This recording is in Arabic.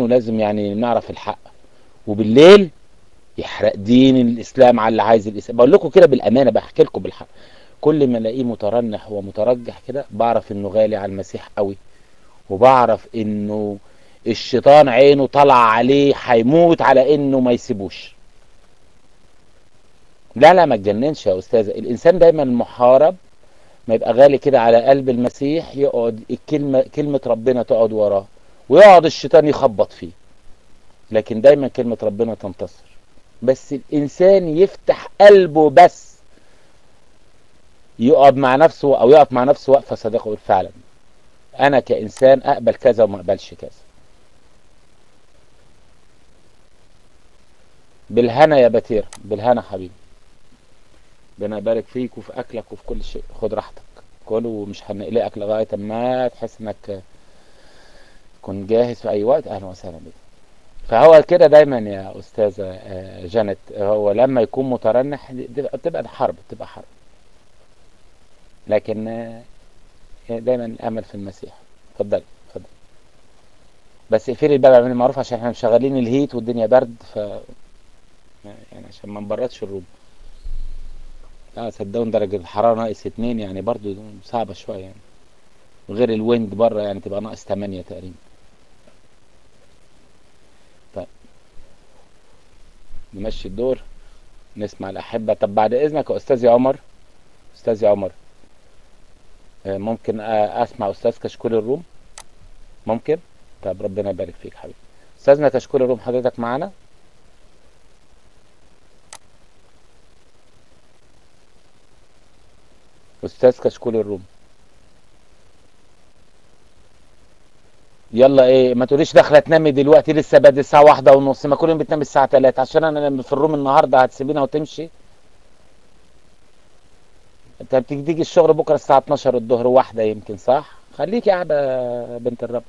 عارفين ولازم يعني نعرف الحق. وبالليل يحرق دين الإسلام على اللي عايز الإسلام. بقول لكم كده بالأمانة بحكي لكم بالحق. كل ما ألاقيه مترنح ومترجح كده بعرف إنه غالي على المسيح قوي. وبعرف إنه الشيطان عينه طلع عليه هيموت على إنه ما يسيبوش. لا لا ما تجننش يا أستاذة. الإنسان دايما محارب. ما يبقى غالي كده على قلب المسيح يقعد الكلمة كلمة ربنا تقعد وراه. ويقعد الشيطان يخبط فيه. لكن دايما كلمة ربنا تنتصر. بس الإنسان يفتح قلبه بس يقعد مع نفسه أو يقف مع نفسه وقفة صديقه يقول فعلا. أنا كإنسان أقبل كذا وما أقبلش كذا. بالهنا يا بتير. بالهنا حبيبي. ربنا يبارك فيك وفي أكلك وفي كل شيء. خد راحتك. كل ومش هنقلقك لغاية ما تحس إنك تكون جاهز في أي وقت أهلا وسهلا بك فهو كده دايما يا أستاذة جانت هو لما يكون مترنح بتبقى حرب بتبقى حرب. لكن دايما الأمل في المسيح. اتفضل اتفضل. بس اقفلي الباب اعملي معروف عشان إحنا مشغلين الهيت والدنيا برد ف يعني عشان ما نبردش الروم. آه صدقوني درجة الحرارة ناقص اتنين يعني برضو صعبة شوية يعني. وغير ال wind بره يعني تبقى ناقص تمانية تقريبا. نمشي الدور نسمع الأحبة. طب بعد إذنك يا أستاذي عمر أستاذي عمر ممكن أسمع أستاذ كشكول الروم؟ ممكن؟ طب ربنا يبارك فيك حبيبي. أستاذنا كشكول الروم حضرتك معانا؟ أستاذ كشكول الروم. يلا إيه ما تقوليش داخلة تنامي دلوقتي لسه بادئ الساعة واحدة ونص. ما كل يوم بتنام الساعة 3 عشان أنا في الروم النهارده هتسيبينا وتمشي. أنت بتيجي تيجي الشغل بكرة الساعة 12 الظهر واحدة يمكن صح؟ خليكي قاعدة بنت الرب.